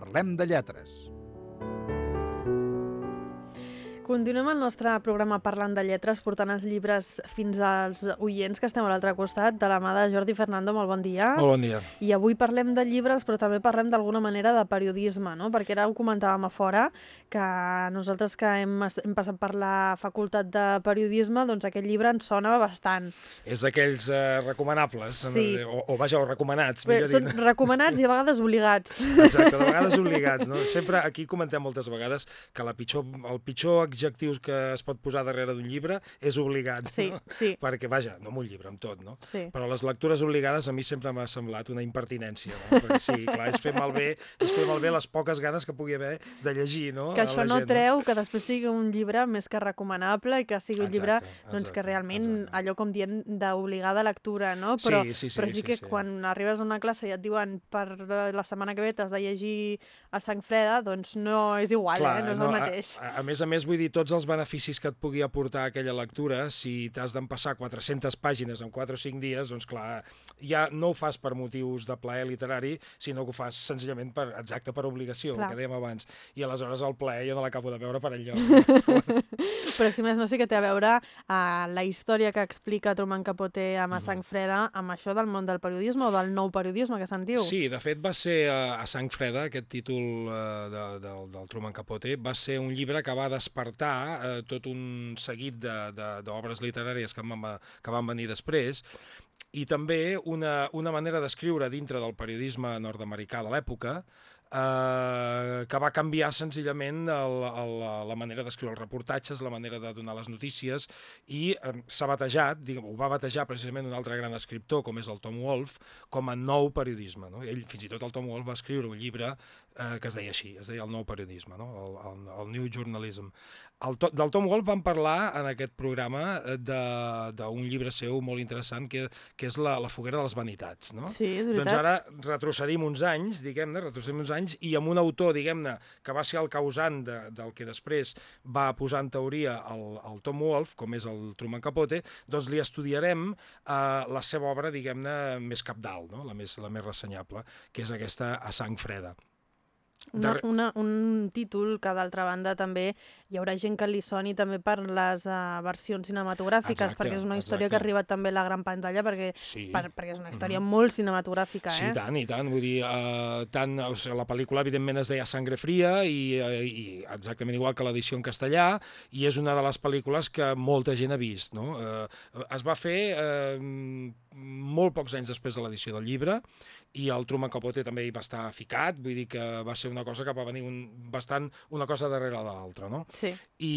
Parlem de Lletres. Continuem el nostre programa parlant de lletres, portant els llibres fins als oients que estem a l'altre costat, de la mà de Jordi Fernando, molt bon dia. Molt bon dia. I avui parlem de llibres, però també parlem d'alguna manera de periodisme, no? perquè ara ho comentàvem a fora, que nosaltres que hem, hem passat per la facultat de periodisme, doncs aquest llibre ens sona bastant. És d'aquells eh, recomanables, Sí. o, o vaja, o recomanats, Bé, són dit. recomanats i a vegades obligats. Exacte, de vegades obligats. No? Sempre aquí comentem moltes vegades que la pitjor, el pitjor adjectiu que es pot posar darrere d'un llibre és obligat. Sí, no? sí. Perquè, vaja, no amb un llibre, amb tot, no? Sí. Però les lectures obligades a mi sempre m'ha semblat una impertinència, no? Perquè sí, clar, és fer malbé, és fer malbé les poques ganes que pugui haver de llegir, no? Que això la no gent, treu que després sigui un llibre més que recomanable i que sigui un Exacte, llibre doncs, exacte, que realment, exacte. allò com dient, d'obligada lectura, no? Però, Sí, sí, sí, però sí sí, que sí. quan arribes a una classe i et diuen per eh, la setmana que ve t'has de llegir a sang freda, doncs no és igual, eh? no és el mateix. A, a més a més, vull dir, tots els beneficis que et pugui aportar aquella lectura, si t'has d'empassar 400 pàgines en 4 o 5 dies, doncs clar, ja no ho fas per motius de plaer literari, sinó que ho fas senzillament per, exacte, per obligació, Clar. el que dèiem abans. I aleshores el plaer jo no l'acabo de veure per enlloc. Però si més no sí que té a veure uh, la història que explica Truman Capote amb a sang freda amb això del món del periodisme o del nou periodisme que se'n diu. Sí, de fet va ser a, a Sang Freda, aquest títol eh, de, del, del Truman Capote, va ser un llibre que va despertar eh, tot un seguit d'obres literàries que van, que van venir després, i també una, una manera d'escriure dintre del periodisme nord-americà de l'època, eh, que va canviar senzillament el, el, la manera d'escriure els reportatges, la manera de donar les notícies, i eh, s'ha batejat, diguem, ho va batejar precisament un altre gran escriptor, com és el Tom Wolfe, com a nou periodisme. No? Ell, fins i tot el Tom Wolfe va escriure un llibre eh, que es deia així, es deia el nou periodisme, no? el, el, el New Journalism. El to, del Tom Wolfe vam parlar en aquest programa eh, de- d'un llibre seu molt interessant que, que és la, la foguera de les vanitats. No? Sí, és Doncs veritat. ara retrocedim uns anys, diguem-ne, retrocedim uns anys, i amb un autor, diguem-ne, que va ser el causant de, del que després va posar en teoria el, el Tom Wolfe, com és el Truman Capote, doncs li estudiarem eh, la seva obra, diguem-ne, més capdalt, no? la, més, la més ressenyable, que és aquesta A sang freda. Una, una, un títol que, d'altra banda, també hi haurà gent que li soni també per les uh, versions cinematogràfiques, Exacte, perquè és una història que ha exacte. arribat també a la gran pantalla, perquè, Sí. per, perquè és una història molt cinematogràfica, Sí, eh? tant, i tant. Vull dir, uh, tant, o sigui, la pel·lícula, evidentment, es deia Sangre Fria i, uh, i exactament igual que l'edició en castellà, i és una de les pel·lícules que molta gent ha vist. No? Uh, es va fer uh, molt pocs anys després de l'edició del llibre, i el Truman Capote també hi va estar ficat, vull dir que va ser una cosa que va venir un, bastant una cosa darrere de l'altra, no? Sí. I,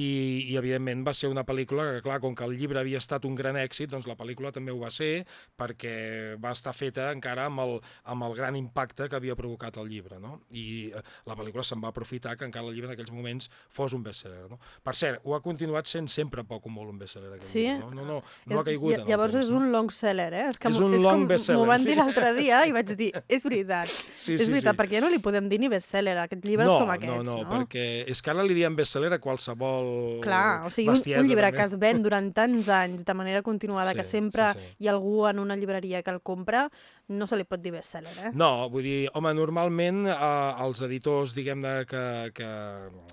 i evidentment va ser una pel·lícula que, clar, com que el llibre havia estat un gran èxit, doncs la pel·lícula també ho va ser perquè va estar feta encara amb el, amb el gran impacte que havia provocat el llibre, no? I eh, la pel·lícula se'n va aprofitar que encara el llibre en aquells moments fos un bestseller, no? Per cert, ho ha continuat sent sempre poc o molt un bestseller, Sí? llibre, no? No, no, no ha És- caigut en el Llavors és un long seller, eh? És, que És un és long bestseller, M'ho van dir l'altre dia i vaig dir, és veritat, Sí, és sí, veritat, sí. perquè ja no li podem dir ni bestseller a aquests llibres no, com aquests, no, no, perquè és que ara li diem bestseller a qualsevol Clar, o sigui, un, bestiesa, un llibre també. que es ven durant tants anys de manera continuada, que Sí, sempre sí, sí. hi ha algú en una llibreria que el compra, no se li pot dir bestseller, eh? No, vull dir, home, normalment eh, els editors, diguem-ne, que, que,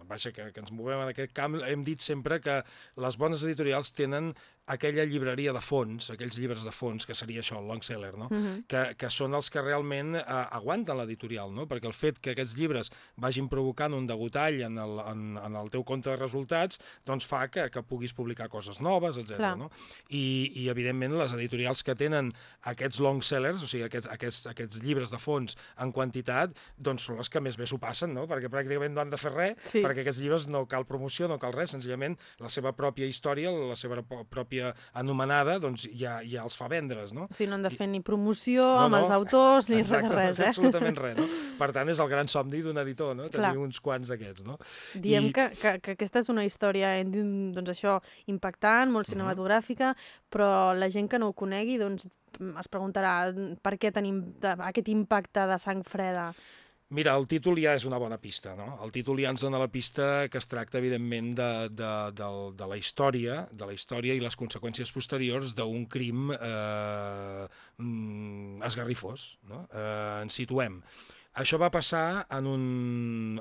vaja, que, que ens movem en aquest camp, hem dit sempre que les bones editorials tenen aquella llibreria de fons, aquells llibres de fons, que seria això, el long seller, no? Mhm. que, que són els que realment eh, aguanten l'editorial, no? perquè el fet que aquests llibres vagin provocant un degotall en el, en, en el teu compte de resultats doncs fa que, que puguis publicar coses noves, etc. No? I, I, evidentment, les editorials que tenen aquests long sellers, o sigui, aquests, aquests, aquests llibres de fons en quantitat, doncs són les que més bé s'ho passen, no? perquè pràcticament no han de fer res, Sí. perquè aquests llibres no cal promoció, no cal res, senzillament la seva pròpia història, la seva po- pròpia anomenada, doncs ja, ja els fa vendre's, no? O sigui, no han de fer ni promoció No, amb no. els autors ni Exacte, res de res, no eh? absolutament res, no? Per tant, és el gran somni d'un editor, no? Clar. Tenir uns quants d'aquests, no? Diem I- que, que, que aquesta és una història, doncs això, impactant, molt cinematogràfica, però la gent que no ho conegui, doncs es preguntarà per què tenim aquest impacte de sang freda. Mira, el títol ja és una bona pista, no? El títol ja ens dona la pista que es tracta, evidentment, de, de, de, de la història, de la història i les conseqüències posteriors d'un crim eh, mm, esgarrifós, no? Eh, ens situem. Això va passar en un,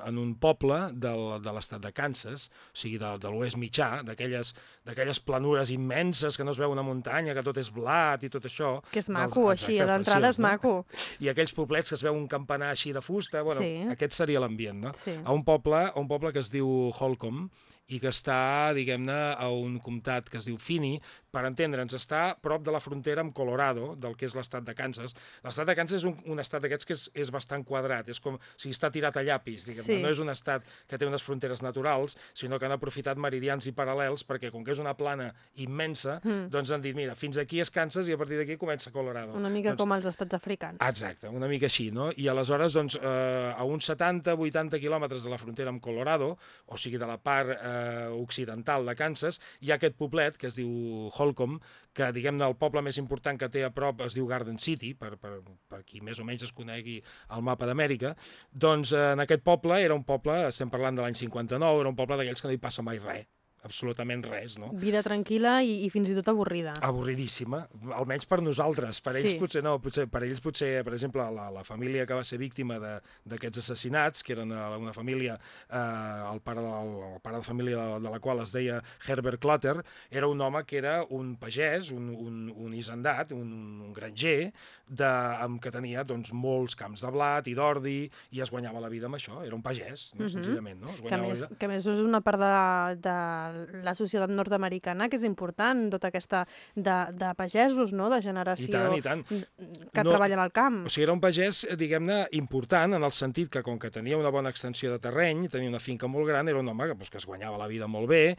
en un poble del, de l'estat de Kansas, o sigui, de, de l'oest mitjà, d'aquelles planures immenses que no es veu una muntanya, que tot és blat i tot això. Que és maco, dels, així, d'entrada és maco. I aquells poblets que es veu un campanar així de fusta, bueno, sí. aquest seria l'ambient, no? Sí. A un poble, a un poble que es diu Holcomb, i que està, diguem-ne, a un comtat que es diu Finney, per entendre'ns, està prop de la frontera amb Colorado, del que és l'estat de Kansas. L'estat de Kansas és un, un estat d'aquests que és, és bastant quadrat, és com, o sigui, està tirat a llapis, diguem sí. no és un estat que té unes fronteres naturals, sinó que han aprofitat meridians i paral·lels, perquè com que és una plana immensa, mm. doncs han dit, mira, fins aquí és Kansas i a partir d'aquí comença Colorado. Una mica doncs, com els estats africans. Exacte, una mica així, no? I aleshores, doncs, eh, a uns 70-80 quilòmetres de la frontera amb Colorado, o sigui, de la part eh, occidental de Kansas, hi ha aquest poblet que es diu Holcomb, que diguem-ne el poble més important que té a prop es diu Garden City, per, per, per qui més o menys es conegui el mapa d'Amèrica, doncs eh, en aquest poble era un poble, estem parlant de l'any 59, era un poble d'aquells que no hi passa mai res absolutament res, no? Vida tranquil·la i, i fins i tot avorrida. Avorridíssima, almenys per nosaltres. Per ells sí. potser no, potser, per ells potser, per exemple, la, la família que va ser víctima d'aquests assassinats, que eren eh, una família, eh, el, pare de, el, el pare de família de, de la qual es deia Herbert Clutter, era un home que era un pagès, un, un, un hisendat, un, un granger, de, amb, que tenia doncs, molts camps de blat i d'ordi, i es guanyava la vida amb això. Era un pagès, no? Uh -huh. senzillament. No? Es que, més, que més és una part de, de la societat nord-americana, que és important, tota aquesta de, de pagesos, no?, de generació I tant, i tant. que no, treballen al camp. O sigui, era un pagès, diguem-ne, important, en el sentit que, com que tenia una bona extensió de terreny, tenia una finca molt gran, era un home que, doncs, que es guanyava la vida molt bé,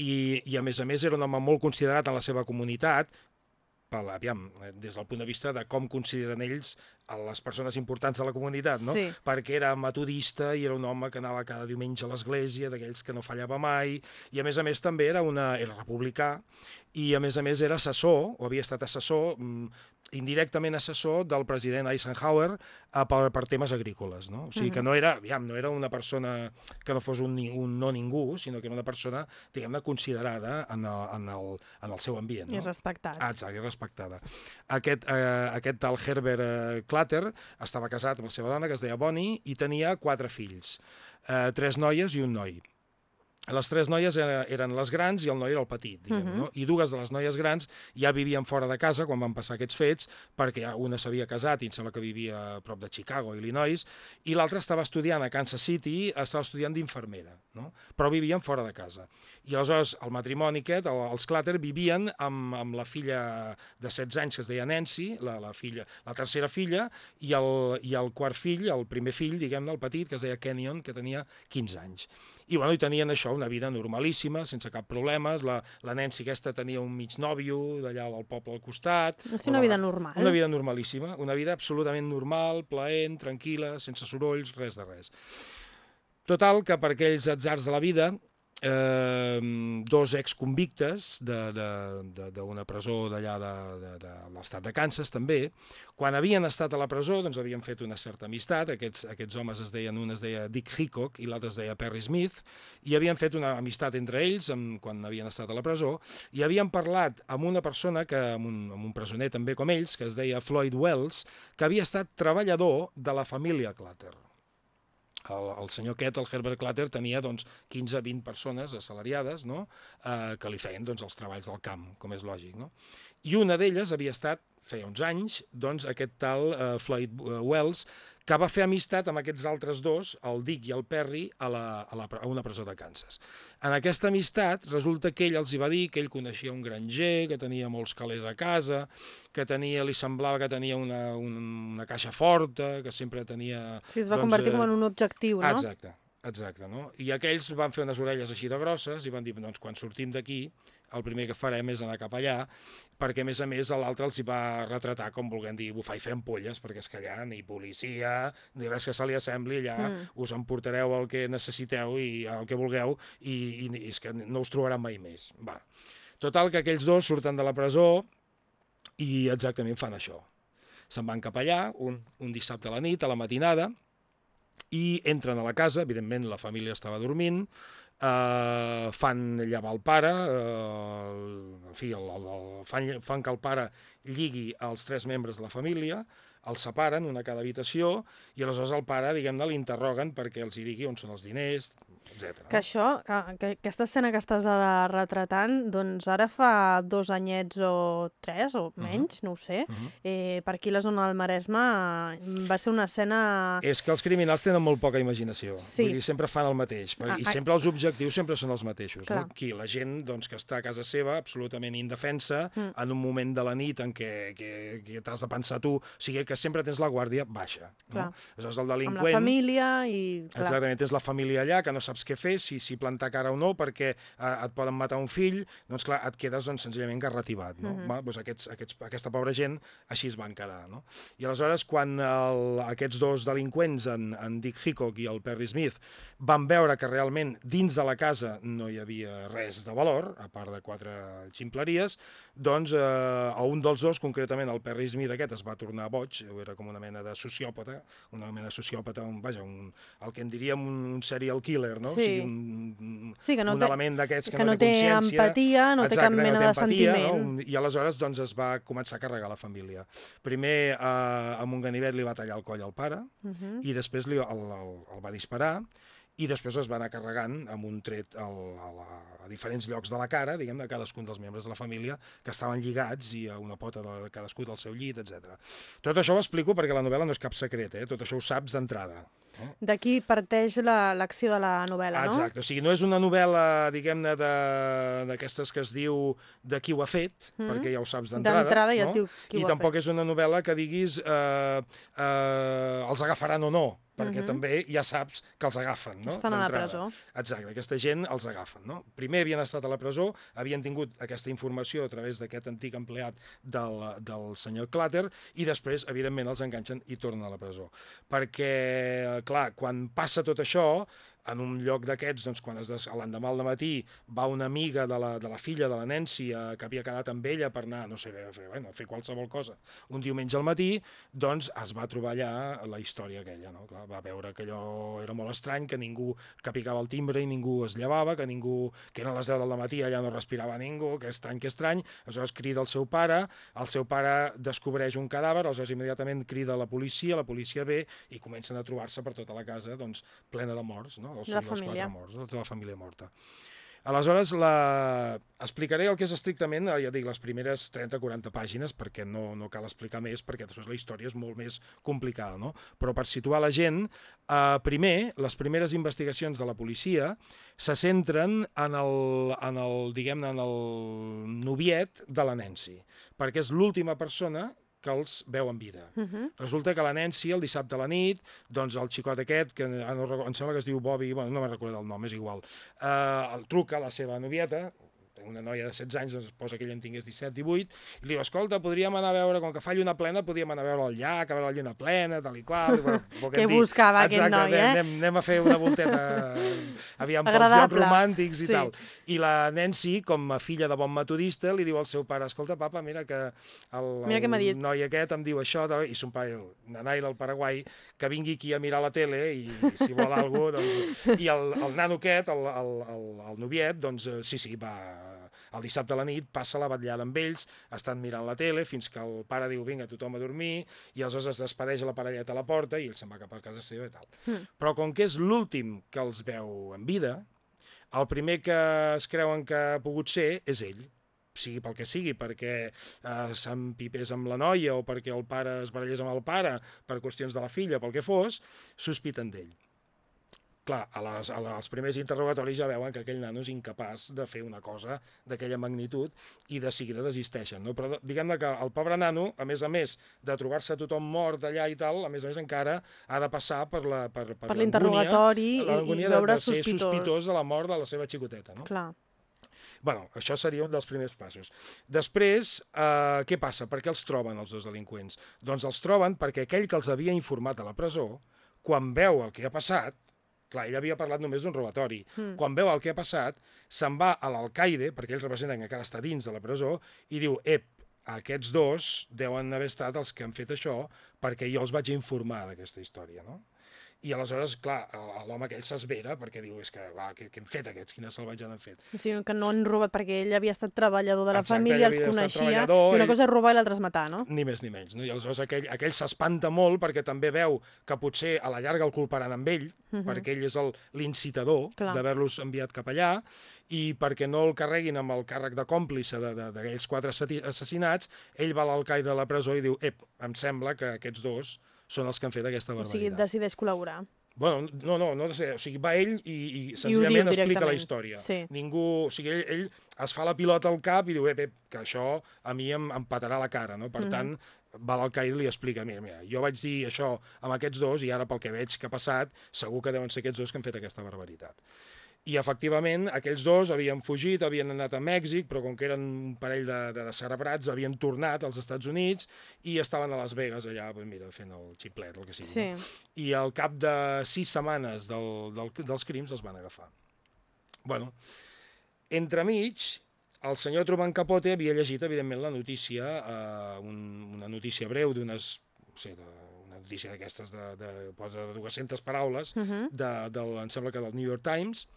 i, i a més a més era un home molt considerat en la seva comunitat, per, aviam, des del punt de vista de com consideren ells a les persones importants de la comunitat, no? Sí. Perquè era metodista i era un home que anava cada diumenge a l'església, d'aquells que no fallava mai, i a més a més també era, una, era republicà, i a més a més era assessor, o havia estat assessor, mm, indirectament assessor del president Eisenhower eh, per, per temes agrícoles, no? O sigui, uh -huh. que no era, aviam, no era una persona que no fos un, un no ningú, sinó que era una persona, diguem-ne, considerada en el, en, el, en el seu ambient. No? I respectat. Ah, exacte, i respectada. Aquest, eh, aquest tal Herbert eh, Clatter estava casat amb la seva dona, que es deia Bonnie, i tenia quatre fills, eh, tres noies i un noi les tres noies eren les grans i el noi era el petit, diguem, uh -huh. no? I dues de les noies grans ja vivien fora de casa quan van passar aquests fets, perquè una s'havia casat i em sembla que vivia a prop de Chicago, Illinois, i l'altra estava estudiant a Kansas City, estava estudiant d'infermera, no? Però vivien fora de casa. I aleshores el matrimoni aquest, el, els Clatter, vivien amb, amb la filla de 16 anys que es deia Nancy, la, la, filla, la tercera filla, i el, i el quart fill, el primer fill, diguem-ne, el petit, que es deia Kenyon, que tenia 15 anys. I, bueno, i tenien això, una vida normalíssima, sense cap problema. La, la Nancy aquesta tenia un mig nòvio d'allà al poble al costat. És una vida normal. Una vida normalíssima, una vida absolutament normal, plaent, tranquil·la, sense sorolls, res de res. Total, que per aquells atzars de la vida, eh, dos exconvictes d'una presó d'allà de, de, de l'estat de Kansas també, quan havien estat a la presó doncs havien fet una certa amistat, aquests, aquests homes es deien, un es deia Dick Hickok i l'altre es deia Perry Smith, i havien fet una amistat entre ells amb, quan havien estat a la presó, i havien parlat amb una persona, que, amb, un, amb un presoner també com ells, que es deia Floyd Wells, que havia estat treballador de la família Clatter el, el senyor aquest, el Herbert Clatter, tenia doncs, 15-20 persones assalariades no? eh, que li feien doncs, els treballs del camp, com és lògic. No? I una d'elles havia estat, feia uns anys, doncs, aquest tal uh, Floyd uh, Wells, que va fer amistat amb aquests altres dos, el Dick i el Perry, a, la, a, la, a una presó de Kansas. En aquesta amistat, resulta que ell els hi va dir que ell coneixia un granger, que tenia molts calés a casa, que tenia, li semblava que tenia una, una, una caixa forta, que sempre tenia... Sí, es va doncs, convertir com en un objectiu, no? Exacte, exacte, no? I aquells van fer unes orelles així de grosses i van dir, doncs, quan sortim d'aquí, el primer que farem és anar cap allà, perquè a més a més l'altre els hi va retratar com volguem dir bufar i fer ampolles, perquè és que allà ni policia, ni res que se li assembli, allà mm. us emportareu el que necessiteu i el que vulgueu i, i, i és que no us trobaran mai més. Va. Total, que aquells dos surten de la presó i exactament fan això. Se'n van cap allà, un, un dissabte a la nit, a la matinada, i entren a la casa, evidentment la família estava dormint, eh, fan llevar el pare, eh, en fi, el, el, el, fan, fan que el pare lligui els tres membres de la família, els separen, una a cada habitació, i aleshores el pare, diguem-ne, l'interroguen perquè els hi digui on són els diners, etc. Que això, que, que aquesta escena que estàs ara retratant, doncs ara fa dos anyets o tres, o menys, uh -huh. no ho sé, uh -huh. eh, per aquí la zona del Maresme va ser una escena... És que els criminals tenen molt poca imaginació. Sí. Vull dir, sempre fan el mateix. Ah, I sempre els objectius sempre són els mateixos. Clar. No? Aquí, la gent doncs, que està a casa seva absolutament indefensa, mm. en un moment de la nit en què, que, que t'has de pensar tu, o sigui que sempre tens la guàrdia baixa. Clar. No? Aleshores, el delinqüent... Amb la família i... Clar. Exactament, tens la família allà, que no saps què fer, si, si plantar cara o no, perquè eh, et poden matar un fill, doncs clar, et quedes doncs, senzillament garrativat. No? Mhm. Va, doncs aquests, aquests, aquesta pobra gent així es van quedar. No? I aleshores, quan el, aquests dos delinqüents, en, en Dick Hickok i el Perry Smith, van veure que realment dins de la casa no hi havia res de valor, a part de quatre ximpleries, doncs eh, a un dels dos, concretament el Perry Smith aquest, es va tornar boig, era com una mena de sociòpata, una mena de sociòpata, un, vaja, un, el que en diríem un, un serial killer, no? Sí. O sigui, un, Sí, que no un té- element d'aquests que, que no, no té té empatia, no té cap Exacte, mena té de empatia, sentiment. No? I aleshores doncs, es va començar a carregar la família. Primer, eh, amb un ganivet li va tallar el coll al pare, Uh -huh. i després li, el, el, el va disparar, i després es va anar carregant amb un tret al, a, la, a diferents llocs de la cara, diguem, de cadascun dels membres de la família, que estaven lligats i a una pota de cadascú del seu llit, etc. Tot això ho explico perquè la novel·la no és cap secret, eh? tot això ho saps d'entrada. Eh? D'aquí parteix la- l'acció de la novel·la, no? Exacte, o sigui, no és una novel·la, diguem-ne, de- d'aquestes que es diu de qui ho ha fet, Mm. perquè ja ho saps d'entrada. D'entrada ja et no? diu qui I ho ha tampoc fet. és una novel·la que diguis eh, eh, els agafaran o no, perquè Mhm. també ja saps que els agafen, no? Estan a la presó. Exacte, aquesta gent els agafen, no? Primer havien estat a la presó, havien tingut aquesta informació a través d'aquest antic empleat del, del senyor Clatter, i després, evidentment, els enganxen i tornen a la presó. Perquè, clar, quan passa tot això, en un lloc d'aquests, doncs, quan l'endemà al matí va una amiga de la, de la filla de la Nancy eh, que havia quedat amb ella per anar, no sé, a fer, bueno, a fer qualsevol cosa, un diumenge al matí, doncs es va trobar allà la història aquella, no? Clar, va veure que allò era molt estrany, que ningú que picava el timbre i ningú es llevava, que ningú, que eren les 10 del matí, allà no respirava ningú, que estrany, que estrany, aleshores crida el seu pare, el seu pare descobreix un cadàver, aleshores immediatament crida la policia, la policia ve i comencen a trobar-se per tota la casa, doncs, plena de morts, no? O De la sigui, els família. quatre morts, els de la família morta. Aleshores, la... explicaré el que és estrictament, eh, ja dic, les primeres 30-40 pàgines, perquè no, no cal explicar més, perquè després la història és molt més complicada, no? Però per situar la gent, eh, primer, les primeres investigacions de la policia se centren en el, en el diguem-ne, en el noviet de la Nancy, perquè és l'última persona que els veu en vida. Uh -huh. Resulta que la Nancy, el dissabte a la nit, doncs el xicot aquest, que no, em sembla que es diu Bobby, bueno, no me'n recordo el nom, és igual, eh, el truca a la seva novieta, una noia de 16 anys, doncs posa que ella en tingués 17, 18, i li diu, escolta, podríem anar a veure, com que fa lluna plena, podríem anar a veure el llac, a veure la lluna plena, tal i qual. i, Bueno, Què buscava aquest Exacte, noi, eh? anem, anem a fer una volteta, aviam, pels Agradable. llocs romàntics i Sí. tal. I la Nancy, com a filla de bon metodista, li diu al seu pare, escolta, papa, mira que el, Mira dit." el noi aquest em diu això, tal", i son pare, el nanai del Paraguai, que vingui aquí a mirar la tele i, i si vol alguna cosa, doncs... I el, el nano aquest, el, el, el, el noviet, doncs eh, sí, sí, va el dissabte a la nit passa la vetllada amb ells, estan mirant la tele fins que el pare diu vinga, tothom a dormir, i aleshores es despedeix la parelleta a la porta i ell se'n va cap a casa seva i tal. Mm. Però com que és l'últim que els veu en vida, el primer que es creuen que ha pogut ser és ell sigui pel que sigui, perquè eh, s'empipés amb la noia o perquè el pare es barallés amb el pare per qüestions de la filla, pel que fos, sospiten d'ell. Clar, a les, a les, als primers interrogatoris ja veuen que aquell nano és incapaç de fer una cosa d'aquella magnitud i de seguida desisteixen. No? Però diguem-ne que el pobre nano, a més a més de trobar-se tothom mort allà i tal, a més a més encara ha de passar per la per, per, Per l'interrogatori i- i de- veure de ser sospitós. sospitós de la mort de la seva xicoteta. No? Clar. bueno, això seria un dels primers passos. Després, eh, què passa? Per què els troben els dos delinqüents? Doncs els troben perquè aquell que els havia informat a la presó, quan veu el que ha passat, clar, ell havia parlat només d'un robatori, Mm. quan veu el que ha passat, se'n va a l'alcaide, perquè ell representa que encara està dins de la presó, i diu, ep, aquests dos deuen haver estat els que han fet això perquè jo els vaig informar d'aquesta història, no? I aleshores, clar, l'home aquell s'esvera perquè diu, és que, va, què, què hem fet aquests? Quina salvatjada han fet? Sí, que no han robat, perquè ell havia estat treballador de la Exacte, família, els coneixia, i una cosa és robar i l'altra és matar, no? Ni més ni menys, no? I aleshores aquell, aquell s'espanta molt perquè també veu que potser a la llarga el culparan amb ell, uh mhm. -huh. perquè ell és l'incitador d'haver-los enviat cap allà, i perquè no el carreguin amb el càrrec de còmplice d'aquells quatre assassinats, ell va a l'alcaide de la presó i diu, ep, em sembla que aquests dos són els que han fet aquesta barbaritat. O sigui, decideix col·laborar. Bueno, no, no, no, o sigui, va ell i, i senzillament I explica la història. Sí. Ningú, o sigui, ell, ell es fa la pilota al cap i diu, eh, que això a mi em empatarà la cara, no? Per mm -hmm. tant, va l'alcaide i li explica, mira, mira, jo vaig dir això amb aquests dos i ara pel que veig que ha passat, segur que deuen ser aquests dos que han fet aquesta barbaritat. I efectivament aquells dos havien fugit, havien anat a Mèxic, però com que eren un parell de, de, de cerebrats, havien tornat als Estats Units i estaven a Las Vegas allà, pues mira, fent el xiplet, el que sigui. Sí. No? I al cap de sis setmanes del, del, dels crims els van agafar. bueno, entremig, el senyor Truman Capote havia llegit, evidentment, la notícia, eh, un, una notícia breu d'unes... No sé, de, una notícia d'aquestes de, de, de, de 200 paraules, uh -huh. de, del, em sembla que del New York Times,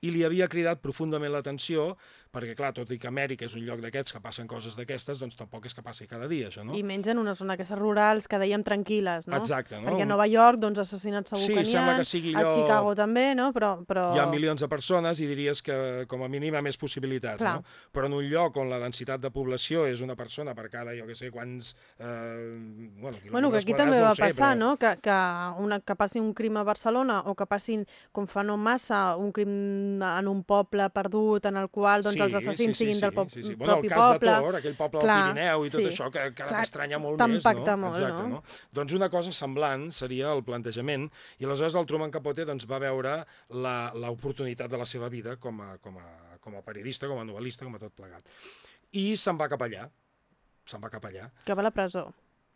i li havia cridat profundament l'atenció perquè, clar, tot i que Amèrica és un lloc d'aquests que passen coses d'aquestes, doncs tampoc és que passi cada dia, això, no? I menys en una zona aquestes rurals que dèiem tranquil·les, no? Exacte, no? Perquè a Nova York, doncs, assassinats segur sí, que n'hi ha, que sigui allò... a Chicago també, no? Però, però... Hi ha milions de persones i diries que, com a mínim, hi ha més possibilitats, clar. no? Però en un lloc on la densitat de població és una persona per cada, jo que sé, quants... Eh, bueno, bueno, que aquí també va sé, passar, però... no? Que, que, una, que passi un crim a Barcelona o que passin, com fa no massa, un crim en un poble perdut en el qual doncs, sí, els assassins sí, sí, siguin sí, del pop sí, sí. Bueno, propi el cas poble. de Tor, aquell poble Clar, del Pirineu i tot sí. això, que, que ara t'estranya molt més, no? Molt, Exacte, no? no? Doncs una cosa semblant seria el plantejament, i aleshores el Truman Capote doncs, va veure l'oportunitat de la seva vida com a, com, a, com a periodista, com a novel·lista, com a tot plegat. I se'n va cap allà. Se'n va cap allà. Cap a la presó.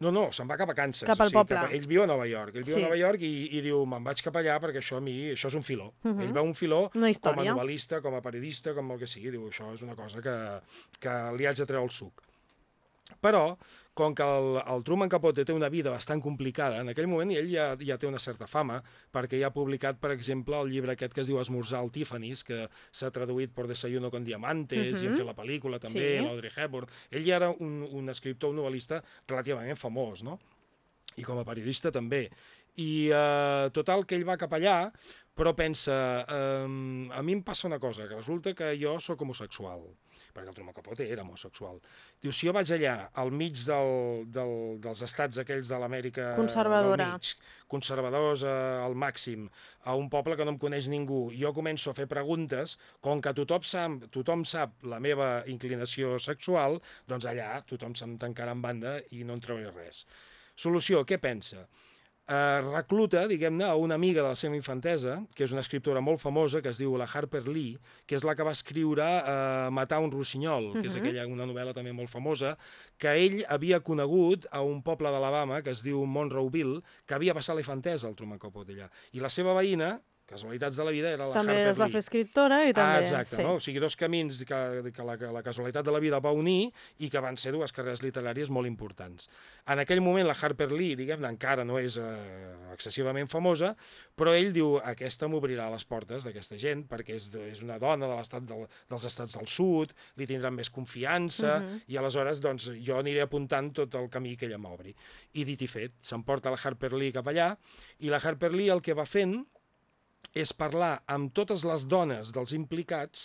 No, no, se'n va cap a Kansas. Cap al o sigui, poble. Cap a... Ell viu a Nova York. Ell viu sí. a Nova York i, i diu, me'n vaig cap allà perquè això a mi, això és un filó. Uh -huh. Ell veu un filó com a novel·lista, com a periodista, com el que sigui. Diu, això és una cosa que, que li haig de treure el suc. Però, com que el, el Truman Capote té una vida bastant complicada, en aquell moment ell ja, ja té una certa fama, perquè ja ha publicat, per exemple, el llibre aquest que es diu Esmorzar al Tiffany's, que s'ha traduït per Desayuno con Diamantes, uh -huh. i en la pel·lícula també, sí. l'Audrey Hepburn. Ell ja era un, un escriptor, un novel·lista relativament famós, no? I com a periodista també. I eh, total, que ell va cap allà, però pensa, eh, a mi em passa una cosa, que resulta que jo sóc homosexual perquè el Truman Capote era homosexual. Diu, si jo vaig allà, al mig del, del, dels estats aquells de l'Amèrica Conservadora. mig, conservadors eh, al màxim, a un poble que no em coneix ningú, jo començo a fer preguntes, com que tothom sap, tothom sap la meva inclinació sexual, doncs allà tothom se'm tancarà en banda i no en trauré res. Solució, què pensa? Eh, recluta, diguem-ne, a una amiga de la seva infantesa, que és una escriptora molt famosa, que es diu la Harper Lee, que és la que va escriure eh, Matar un rossinyol, que uh -huh. és aquella, una novel·la també molt famosa, que ell havia conegut a un poble d'Alabama que es diu Monroeville, que havia passat la infantesa al Truman Capote allà. I la seva veïna, casualitats de la vida, era la també Harper es va fer escriptora i també... Ah, exacte, sí. no? o sigui, dos camins que, que, la, que la casualitat de la vida va unir i que van ser dues carreres literàries molt importants. En aquell moment la Harper Lee, diguem-ne, encara no és eh, excessivament famosa, però ell diu, aquesta m'obrirà les portes d'aquesta gent, perquè és, de, és una dona de l'estat del, dels estats del sud, li tindran més confiança, uh. -huh. i aleshores doncs, jo aniré apuntant tot el camí que ella m'obri. I dit i fet, s'emporta la Harper Lee cap allà, i la Harper Lee el que va fent és parlar amb totes les dones dels implicats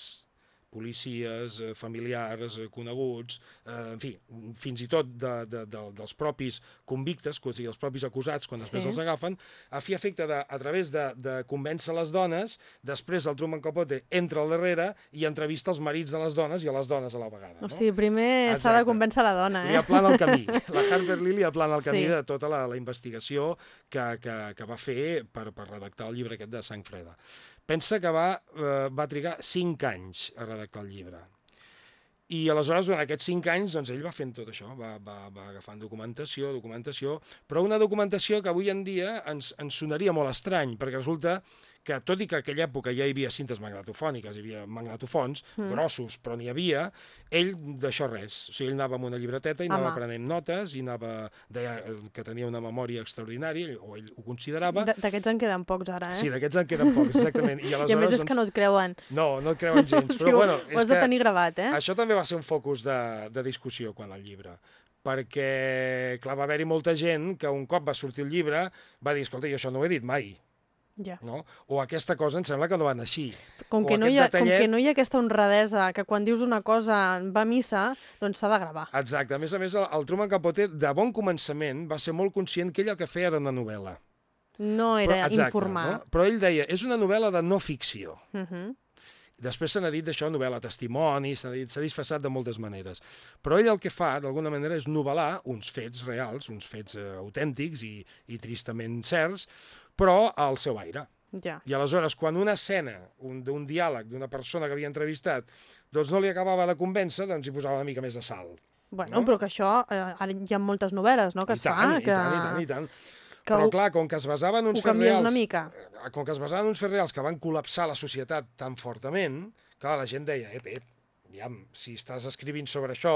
policies, eh, familiars, eh, coneguts, eh, en fi, fins i tot de, de, de, dels propis convictes, o sigui, els propis acusats, quan després sí. els agafen, a fi efecte de, a través de, de convèncer les dones, després el Truman Capote entra al darrere i entrevista els marits de les dones i a les dones a la vegada. No? O sigui, primer s'ha de convèncer la dona, eh? Li aplana el camí. La Harper Lee li aplana el camí sí. de tota la, la investigació que, que, que va fer per, per redactar el llibre aquest de Sang Freda. Pensa que va, eh, va trigar 5 anys a redactar el llibre. I aleshores, durant aquests cinc anys, doncs, ell va fent tot això, va, va, va agafant documentació, documentació, però una documentació que avui en dia ens, ens sonaria molt estrany, perquè resulta que tot i que a aquella època ja hi havia cintes magnetofòniques, hi havia magnetofons mm. grossos, però n'hi havia, ell d'això res. O sigui, ell anava amb una llibreteta i anava Home. prenent notes, i anava, deia que tenia una memòria extraordinària, o ell ho considerava. D'aquests en queden pocs ara, eh? Sí, d'aquests en queden pocs, exactament. I, I a més és doncs... que no et creuen. No, no et creuen gens. sí, però, bueno, ho has de tenir gravat, eh? Això també va ser un focus de, de discussió quan el llibre perquè, clar, va haver-hi molta gent que un cop va sortir el llibre va dir, escolta, jo això no ho he dit mai. Ja. No? O aquesta cosa em sembla que no van així. Com que, no hi ha, detallet... com que no hi ha aquesta honradesa, que quan dius una cosa va a missa, doncs s'ha de gravar. Exacte. A més a més, el, el Truman Capote, de bon començament, va ser molt conscient que ell el que feia era una novel·la. No era Però, exacte, informar. No? Però ell deia, és una novel·la de no ficció. Uh -huh. Després se n'ha dit d'això novel·la testimoni, s'ha disfressat de moltes maneres. Però ell el que fa, d'alguna manera, és novel·lar uns fets reals, uns fets uh, autèntics i, i tristament certs, però al seu aire. Ja. I aleshores, quan una escena d'un diàleg d'una persona que havia entrevistat doncs no li acabava de convèncer, doncs hi posava una mica més de sal. Bueno, no? però que això, eh, ara hi ha moltes novel·les, no?, que I es tant, fa. I que... tant, i tant, i tant. Que Però, clar, com que es basava en uns fets reals... una mica. Eh, com que es basava en uns fets reals que van col·lapsar la societat tan fortament, clar, la gent deia, ep, ep, aviam, si estàs escrivint sobre això,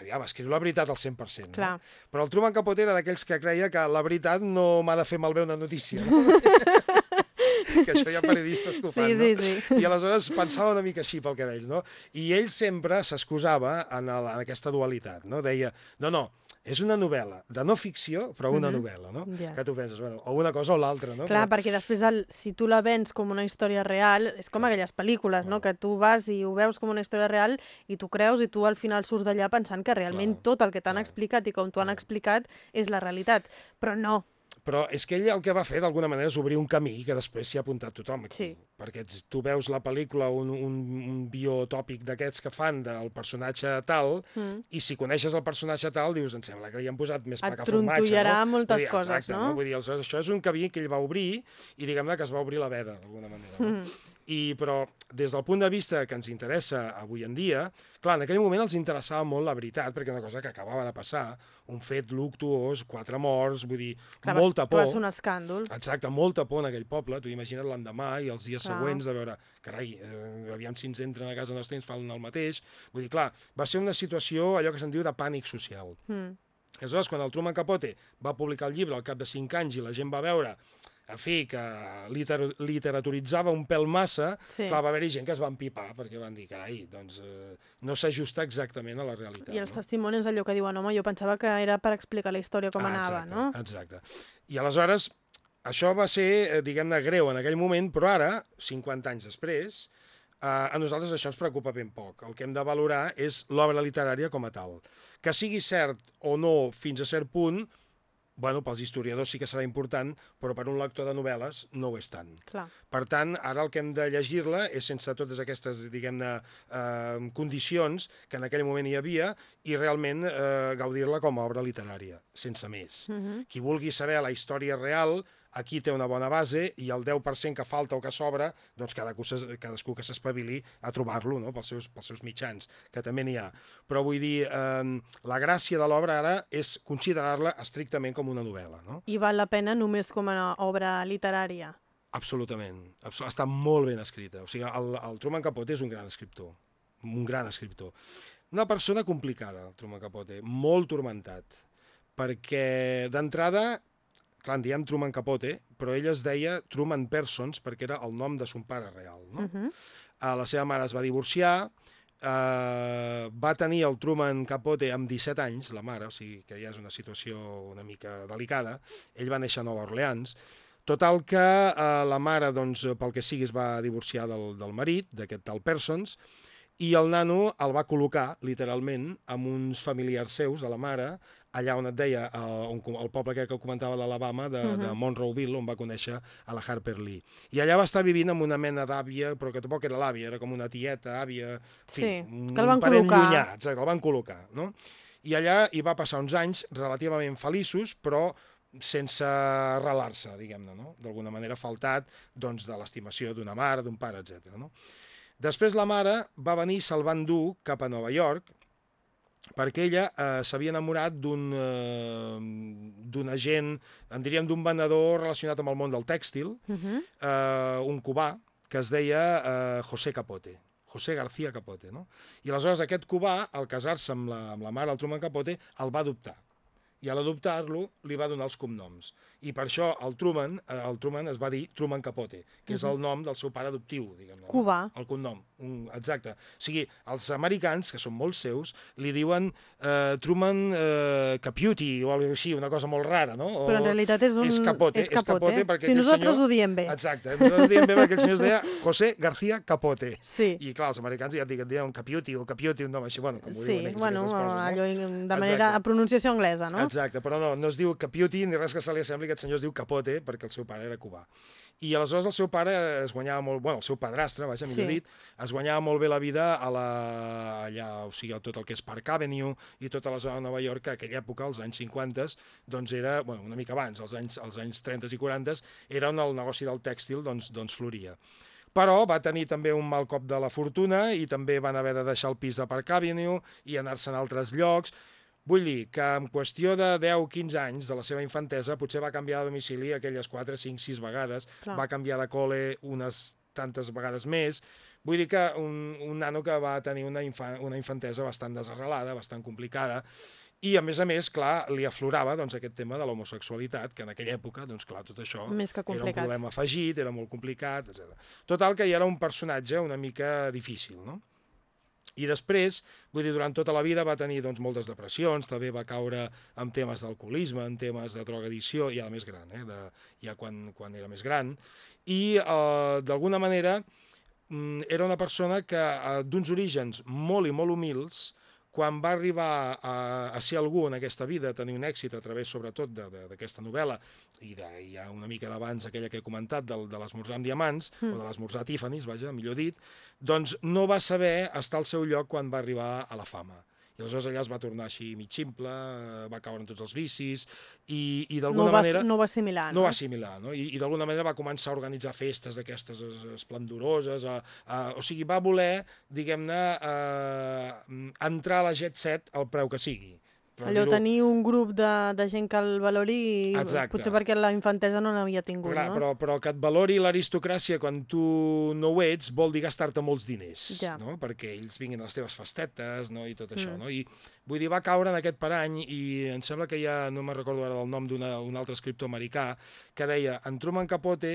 aviam, escriu la veritat al 100%. Clar. No? Però el Truman Capote era d'aquells que creia que la veritat no m'ha de fer malbé una notícia. No? que això hi ha periodistes que ho fan, sí, no? Sí, sí. I aleshores pensava una mica així pel que veig, no? I ell sempre s'excusava en, el, en aquesta dualitat, no? Deia, no, no, és una novel·la de no ficció, però una mm -hmm. novel·la, no? Yeah. Que tu penses, bueno, o una cosa o l'altra, no? Clar, però... perquè després, el, si tu la vens com una història real, és com aquelles pel·lícules, no? Que tu vas i ho veus com una història real i tu creus i tu al final surts d'allà pensant que realment clar, tot el que t'han explicat i com t'ho han explicat és la realitat. Però no, però és que ell el que va fer, d'alguna manera, és obrir un camí que després s'hi ha apuntat tothom. Aquí. Sí. Perquè tu veus la pel·lícula, un, un, un biotòpic d'aquests que fan del personatge tal, mm. i si coneixes el personatge tal, dius, em sembla que hi han posat més pa que formatge. Et no? moltes dir, coses, exacte, no? no? Vull dir, aleshores, això és un camí que ell va obrir, i diguem-ne que es va obrir la veda, d'alguna manera. No? Mm. I, però des del punt de vista que ens interessa avui en dia, clar, en aquell moment els interessava molt la veritat, perquè una cosa que acabava de passar, un fet luctuós, quatre morts, vull dir, clar, molta por. Va ser un escàndol. Exacte, molta por en aquell poble, tu imagina't l'endemà i els dies clar. següents de veure, carai, eh, aviam si ens entren a casa nostra i ens fan el mateix. Vull dir, clar, va ser una situació, allò que se'n diu de pànic social. Mm. Aleshores, quan el Truman Capote va publicar el llibre al cap de cinc anys i la gent va veure en fi, que liter literaturitzava un pèl massa, sí. clar, va haver-hi gent que es va empipar, perquè van dir, carai, doncs eh, no s'ajusta exactament a la realitat. I els no? testimonis allò que diuen, home, jo pensava que era per explicar la història com ah, anava, exacte, no? Exacte. I aleshores, això va ser, eh, diguem-ne, greu en aquell moment, però ara, 50 anys després, eh, a nosaltres això ens preocupa ben poc. El que hem de valorar és l'obra literària com a tal. Que sigui cert o no fins a cert punt, bueno, pels historiadors sí que serà important, però per un lector de novel·les no ho és tant. Clar. Per tant, ara el que hem de llegir-la és sense totes aquestes, diguem-ne, eh, condicions que en aquell moment hi havia i realment eh, gaudir-la com a obra literària, sense més. Uh -huh. Qui vulgui saber la història real aquí té una bona base i el 10% que falta o que sobra, doncs cadascú, cadascú que s'espavili a trobar-lo no? pels, seus, pels seus mitjans, que també n'hi ha. Però vull dir, eh, la gràcia de l'obra ara és considerar-la estrictament com una novel·la. No? I val la pena només com a obra literària? Absolutament. Està molt ben escrita. O sigui, el, el Truman Capote és un gran escriptor. Un gran escriptor. Una persona complicada, el Truman Capote, molt tormentat, perquè d'entrada clar, en diem Truman Capote, però ell es deia Truman Persons perquè era el nom de son pare real. No? Uh -huh. uh, la seva mare es va divorciar, uh, va tenir el Truman Capote amb 17 anys, la mare, o sigui que ja és una situació una mica delicada. Ell va néixer a Nova Orleans. Total que uh, la mare, doncs, pel que sigui, es va divorciar del, del marit, d'aquest tal Persons, i el nano el va col·locar, literalment, amb uns familiars seus, de la mare, allà on et deia, el, el poble que comentava d'Alabama, de, uh -huh. de Monroeville, on va conèixer a la Harper Lee. I allà va estar vivint amb una mena d'àvia, però que tampoc era l'àvia, era com una tieta, àvia... Sí, fi, un, que el van col·locar. Llunyà, exacte, el van col·locar, no? I allà hi va passar uns anys relativament feliços, però sense arrelar-se, diguem-ne, no? D'alguna manera faltat doncs, de l'estimació d'una mare, d'un pare, etc. No? Després la mare va venir se'l van dur cap a Nova York, perquè ella eh, s'havia enamorat d'un eh, agent, en diríem d'un venedor relacionat amb el món del tèxtil, Uh -huh. eh, un cubà, que es deia eh, José Capote. José García Capote, no? I aleshores aquest cubà, al casar-se amb, la, amb la mare del Truman Capote, el va adoptar. I a l'adoptar-lo li va donar els cognoms. I per això el Truman, eh, el Truman es va dir Truman Capote, que és el nom del seu pare adoptiu, diguem-ne. Cubà. El cognom, un, exacte. O sigui, els americans, que són molt seus, li diuen eh, Truman eh, Caputi o alguna cosa així, una cosa molt rara, no? O, Però en realitat és un... és capote, és capote. perquè si nosaltres senyor- ho diem bé. Exacte, nosaltres diem bé perquè el senyor es deia José García Capote. Sí. I clar, els americans ja et diuen, diuen Caputi o Caputi, un nom així, bueno, com ho Sí, diuen ells, bueno, coses, no? allò de manera, Exacte. a pronunciació anglesa, no? Exacte, però no, no es diu Caputi ni res que se li assembli, aquest senyor es diu Capote perquè el seu pare era cubà. I aleshores el seu pare es guanyava molt... Bueno, el seu padrastre, vaja, millor Sí. dit, es guanyava molt bé la vida a la, allà, o sigui, a tot el que és Park Avenue i tota la zona de Nova York, que a aquella època, als anys 50, doncs era, bueno, una mica abans, als anys, als anys 30 i 40, era on el negoci del tèxtil doncs, doncs floria. Però va tenir també un mal cop de la fortuna i també van haver de deixar el pis de Park Avenue i anar-se'n a altres llocs. Vull dir que en qüestió de 10-15 anys de la seva infantesa potser va canviar de domicili aquelles 4, 5, 6 vegades, Clar. va canviar de col·le unes tantes vegades més. Vull dir que un, un nano que va tenir una, infa, una infantesa bastant desarrelada, bastant complicada, i a més a més, clar, li aflorava doncs, aquest tema de l'homosexualitat, que en aquella època, doncs clar, tot això Més que era un problema afegit, era molt complicat, etc. Total, que ja era un personatge una mica difícil, no? I després, vull dir, durant tota la vida va tenir doncs, moltes depressions, també va caure en temes d'alcoholisme, en temes de drogadicció, ja més gran, eh? de, ja quan, quan era més gran, i eh, d'alguna manera mm, era una persona que eh, d'uns orígens molt i molt humils, quan va arribar a, a ser algú en aquesta vida, a tenir un èxit a través sobretot d'aquesta novel·la i de, ja una mica d'abans aquella que he comentat del, de l'esmorzar amb diamants, mm. o de l'esmorzar Tiffany's, vaja, millor dit, doncs no va saber estar al seu lloc quan va arribar a la fama. I aleshores allà es va tornar així mig simple, eh, va caure en tots els vicis, i, i No d'alguna va, manera... no va assimilar, No no? va assimilar, no? I, i d'alguna manera va començar a organitzar festes d'aquestes es- esplendoroses, a, a, o sigui, va voler, diguem-ne, eh, entrar a la jet set al preu que sigui. Allò, tenir un grup de, de gent que el valori, Exacte. potser perquè la infantesa no n'havia tingut, Clar, no? però, però que et valori l'aristocràcia quan tu no ho ets vol dir gastar-te molts diners, Ja. no? perquè ells vinguin a les teves festetes no? i tot això. Mm. No? I vull dir, va caure en aquest parany i em sembla que ja no me'n recordo ara del nom d'un altre escriptor americà que deia, en Truman Capote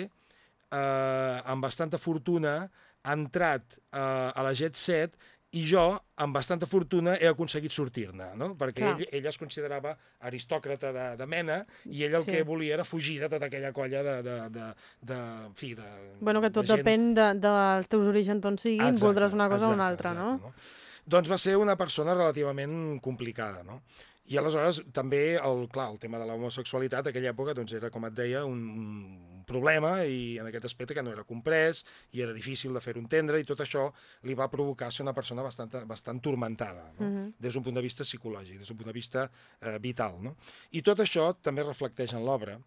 eh, amb bastanta fortuna ha entrat eh, a la Jet Set i jo, amb bastanta fortuna, he aconseguit sortir-ne, no? Perquè Clar. ell, ell es considerava aristòcrata de, de mena i ell el Sí. que volia era fugir de tota aquella colla de, de, de, de, en fi, de, Bueno, que tot de gent. depèn de, dels teus orígens on siguin, Exacte, voldràs una cosa o exacte, una altra, exacte, no? Doncs va ser una persona relativament complicada, no? I aleshores també, el, clar, el tema de l'homosexualitat aquella època doncs, era, com et deia, un, un problema i en aquest aspecte que no era comprès i era difícil de fer-ho entendre i tot això li va provocar ser una persona bastant, bastant turmentada, no? Mhm. des d'un punt de vista psicològic, des d'un punt de vista eh, vital. No? I tot això també reflecteix en l'obra,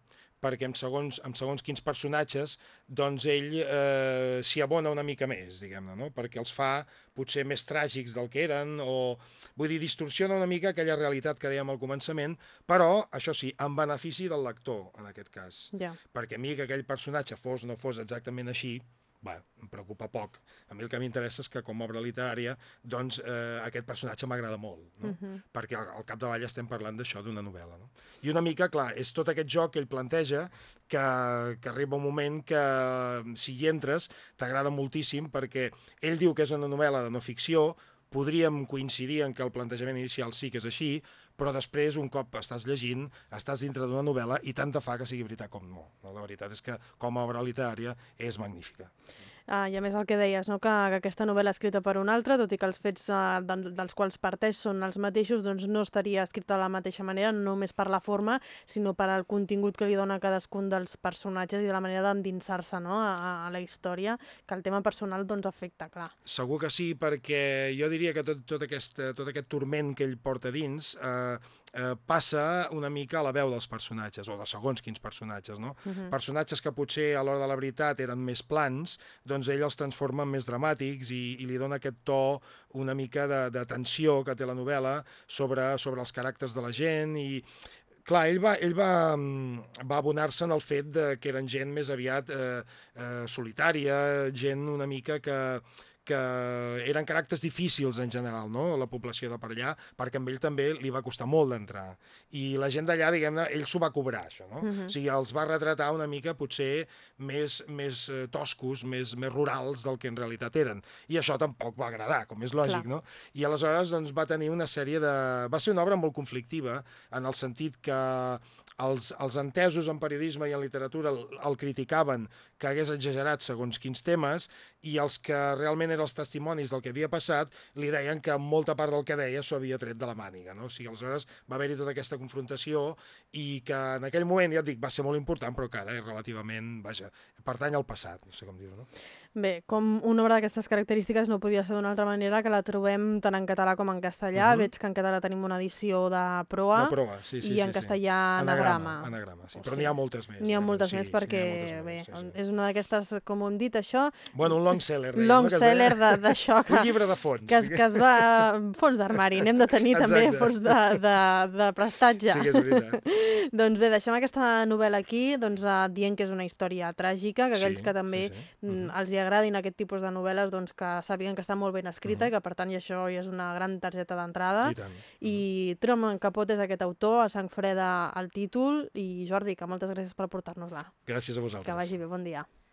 perquè en segons, en segons quins personatges doncs ell eh, s'hi abona una mica més, diguem-ne, no? perquè els fa potser més tràgics del que eren, o vull dir, distorsiona una mica aquella realitat que dèiem al començament, però, això sí, en benefici del lector, en aquest cas. Ja. Perquè a mi que aquell personatge fos no fos exactament així, va, em preocupa poc. A mi el que m'interessa és que com a obra literària, doncs eh, aquest personatge m'agrada molt, no? Mhm. perquè al, al capdavall estem parlant d'això, d'una novel·la. No? I una mica, clar, és tot aquest joc que ell planteja que, que arriba un moment que si hi entres t'agrada moltíssim perquè ell diu que és una novel·la de no ficció, podríem coincidir en que el plantejament inicial sí que és així, però després, un cop estàs llegint, estàs dintre d'una novel·la i tant te fa que sigui veritat com no. no. La veritat és que com a obra literària és magnífica. Ah, I a més el que deies, no? que, que aquesta novel·la escrita per un altre, tot i que els fets eh, de, dels quals parteix són els mateixos, doncs no estaria escrita de la mateixa manera, no només per la forma, sinó per al contingut que li dona cadascun dels personatges i de la manera d'endinsar-se no? a, a- la història, que el tema personal doncs afecta, clar. Segur que sí, perquè jo diria que tot, tot, aquest, tot aquest turment que ell porta dins, eh, eh, passa una mica a la veu dels personatges, o de segons quins personatges, no? Uh -huh. Personatges que potser a l'hora de la veritat eren més plans, doncs ell els transforma en més dramàtics i, i li dona aquest to una mica de, de tensió que té la novel·la sobre, sobre els caràcters de la gent i clar, ell va, ell va, va abonar-se en el fet de que eren gent més aviat eh, eh, solitària, gent una mica que, que eren caràcters difícils en general, no?, la població de per allà, perquè amb ell també li va costar molt d'entrar. I la gent d'allà, diguem-ne, ell s'ho va cobrar, això, no? Uh -huh. O sigui, els va retratar una mica, potser, més, més eh, toscos, més, més rurals del que en realitat eren. I això tampoc va agradar, com és lògic, Clar. no? I aleshores, doncs, va tenir una sèrie de... Va ser una obra molt conflictiva, en el sentit que els, els entesos en periodisme i en literatura el, el criticaven que hagués exagerat segons quins temes i els que realment eren els testimonis del que havia passat li deien que molta part del que deia s'ho havia tret de la màniga. No? O sigui, aleshores va haver-hi tota aquesta confrontació i que en aquell moment, ja et dic, va ser molt important, però que ara és relativament, vaja, pertany al passat, no sé com dir-ho. No? Bé, com una obra d'aquestes característiques no podia ser d'una altra manera que la trobem tant en català com en castellà. Uh -huh. Veig que en català tenim una edició de proa, de proa sí, sí, i en sí, castellà sí. anagrama. Anagrama, sí. Però sí. n'hi ha moltes més. N'hi ha eh? moltes sí, més perquè, sí, moltes bé, més, sí, sí. és una d'aquestes, com hem dit, això... Bueno, un long seller. Long no? seller d'això. Que... un llibre de fons. Que, es, que es va... Fons d'armari. N'hem de tenir Exacte. també fons de, de, de prestatge. Sí que és veritat. doncs bé, deixem aquesta novel·la aquí, doncs, uh, dient que és una història tràgica, que aquells sí, que també sí, sí. Uh -huh. els hi agradin aquest tipus de novel·les doncs, que sàpiguen que està molt ben escrita uh -huh. i que per tant i això és una gran targeta d'entrada. I tant. I Truman Capote és aquest autor, a sang freda el títol, i Jordi, que moltes gràcies per portar-nos-la. Gràcies a vosaltres. Que vagi bé, bon dia.